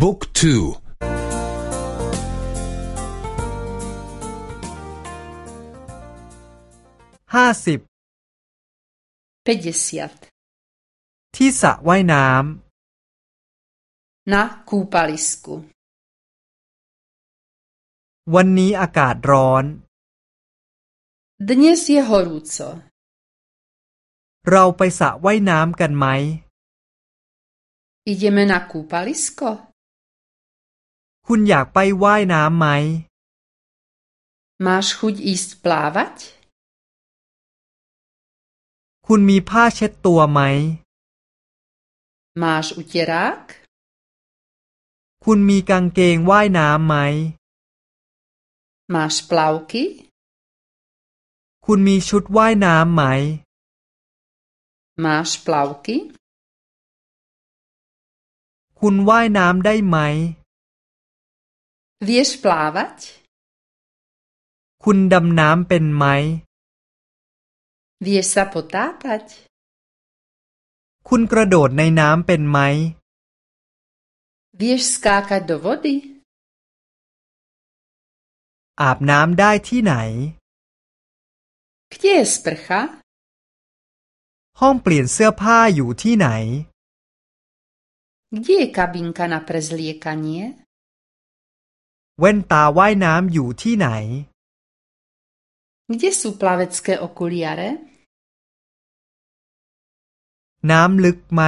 บุ๊กทูห้าสิบที่สระว่ายน้ำ na kúpalisku วันนี้อากาศร้อน Dnes je horúco เราไปสระว่ายน้ำกันไหม Ideme na kúpalisko คุณอยากไปว่ายน้ำไหม Máš chuť ísť plávať คุณมีผ้าเช็ดตัวไหม Máš utierák คุณมีกางเกงว่ายน้ำไหม Máš plavky คุณมีชุดว่ายน้ำไหม Máš plavky คุณว่ายน้ำได้ไหม Vieš plávať คุณดำน้ำเป็นไหม Vieš sa potápať คุณกระโดดในน้ำเป็นไหม Vieš skákať do vody อาบน้ำได้ที่ไหน Kde je sprcha ห้องเปลี่ยนเสื้อผ้าอยู่ที่ไหน Kde je kabinka na prezliekanie แว่นตาว่ายน้ำอยู่ที่ไหน Kde sú plavecké okuliare น้ำลึกไหม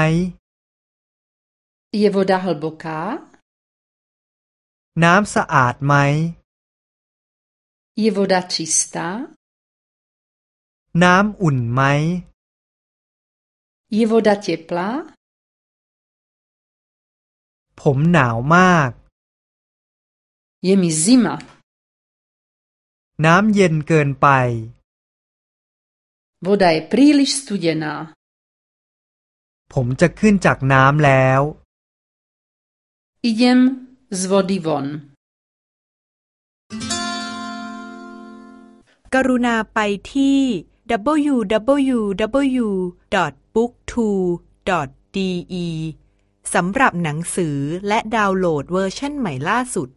Je voda hlboká น้ำสะอาดไหม Je voda čistá น้ำอุ่นไหม Je voda teplá ผมหนาวมาก Je mi zima น้ำเย็นเกินไป Voda je príliš studená ผมจะขึ้นจากน้ำแล้ว Idem z vody von กรุณาไปที่ www.booktwo.de สำหรับหนังสือและดาวน์โหลดเวอร์ชันใหม่ล่าสุด